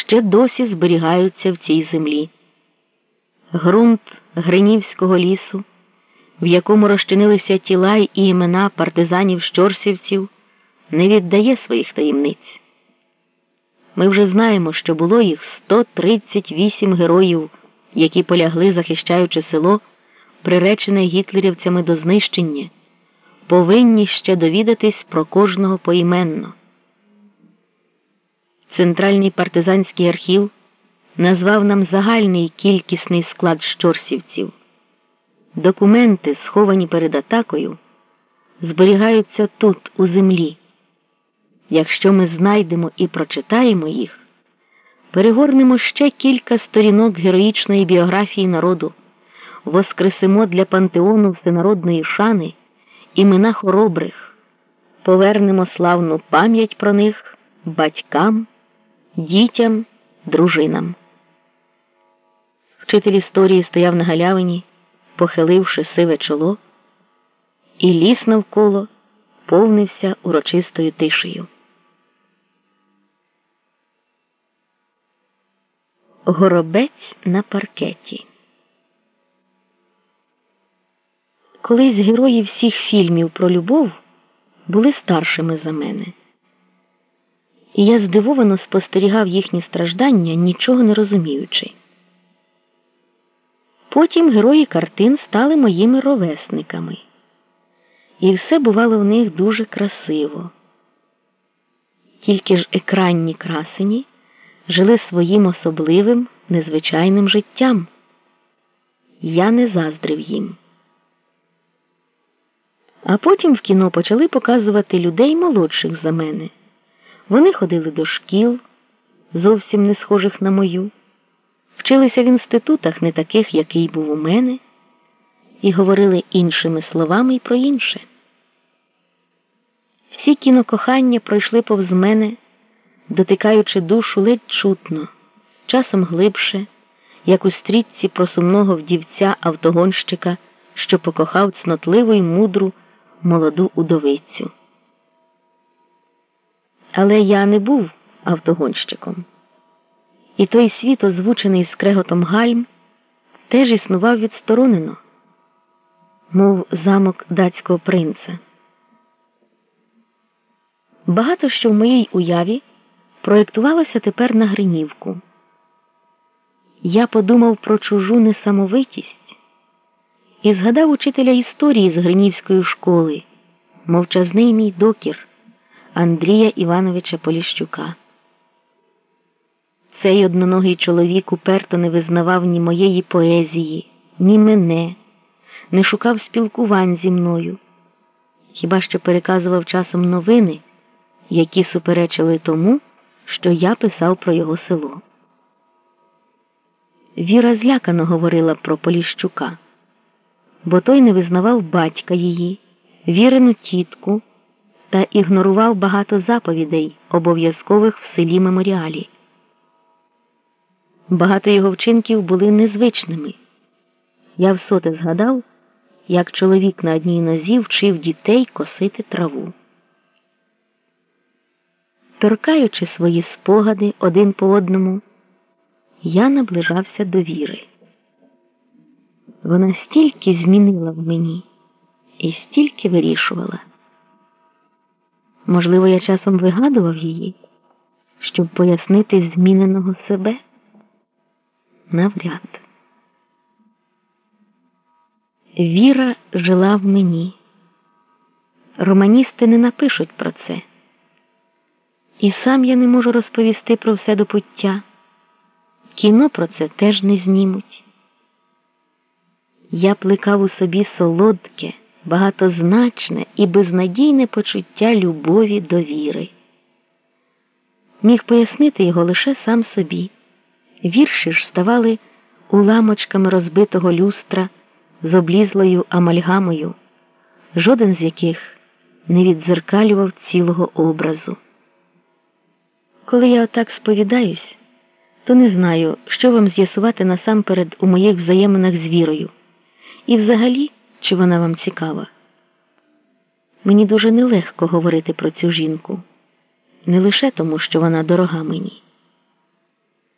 ще досі зберігаються в цій землі. Грунт Гринівського лісу, в якому розчинилися тіла і імена партизанів щорсівців, не віддає своїх таємниць. Ми вже знаємо, що було їх 138 героїв, які полягли, захищаючи село, приречене гітлерівцями до знищення, повинні ще довідатись про кожного поіменно. Центральний партизанський архів назвав нам загальний кількісний склад щорсівців. Документи, сховані перед атакою, зберігаються тут, у землі. Якщо ми знайдемо і прочитаємо їх, перегорнемо ще кілька сторінок героїчної біографії народу, воскресимо для пантеону всенародної шани імена хоробрих, повернемо славну пам'ять про них батькам, дітям, дружинам. Вчитель історії стояв на галявині, похиливши сиве чоло, і ліс навколо повнився урочистою тишею. Горобець на паркеті. Колись герої всіх фільмів про любов були старшими за мене, і я здивовано спостерігав їхні страждання, нічого не розуміючи. Потім герої картин стали моїми ровесниками, і все бувало в них дуже красиво. Тільки ж екранні красені жили своїм особливим, незвичайним життям. Я не заздрив їм. А потім в кіно почали показувати людей молодших за мене. Вони ходили до шкіл, зовсім не схожих на мою, вчилися в інститутах, не таких, який був у мене, і говорили іншими словами і про інше. Всі кінокохання пройшли повз мене дотикаючи душу ледь чутно, часом глибше, як у стрітці просумного вдівця автогонщика, що покохав цнотливу й мудру молоду удовицю. Але я не був автогонщиком, і той світ, озвучений скреготом гальм, теж існував відсторонено, мов замок датського принца. Багато що в моїй уяві проєктувалося тепер на Гринівку. Я подумав про чужу несамовитість і згадав учителя історії з Гринівської школи, мовчазний мій докір Андрія Івановича Поліщука. Цей одноногий чоловік уперто не визнавав ні моєї поезії, ні мене, не шукав спілкувань зі мною, хіба що переказував часом новини, які суперечили тому що я писав про його село. Віра злякано говорила про Поліщука, бо той не визнавав батька її, вірену тітку та ігнорував багато заповідей, обов'язкових в селі меморіалі. Багато його вчинків були незвичними. Я всоте згадав, як чоловік на одній нозі вчив дітей косити траву торкаючи свої спогади один по одному, я наближався до віри. Вона стільки змінила в мені і стільки вирішувала. Можливо, я часом вигадував її, щоб пояснити зміненого себе навряд. Віра жила в мені. Романісти не напишуть про це. І сам я не можу розповісти про все до пуття. Кіно про це теж не знімуть. Я плекав у собі солодке, багатозначне і безнадійне почуття любові до віри. Міг пояснити його лише сам собі. Вірші ж ставали уламочками розбитого люстра з облізлою амальгамою, жоден з яких не віддзеркалював цілого образу. Коли я отак сповідаюсь, то не знаю, що вам з'ясувати насамперед у моїх взаєминах з вірою, і взагалі, чи вона вам цікава. Мені дуже нелегко говорити про цю жінку, не лише тому, що вона дорога мені.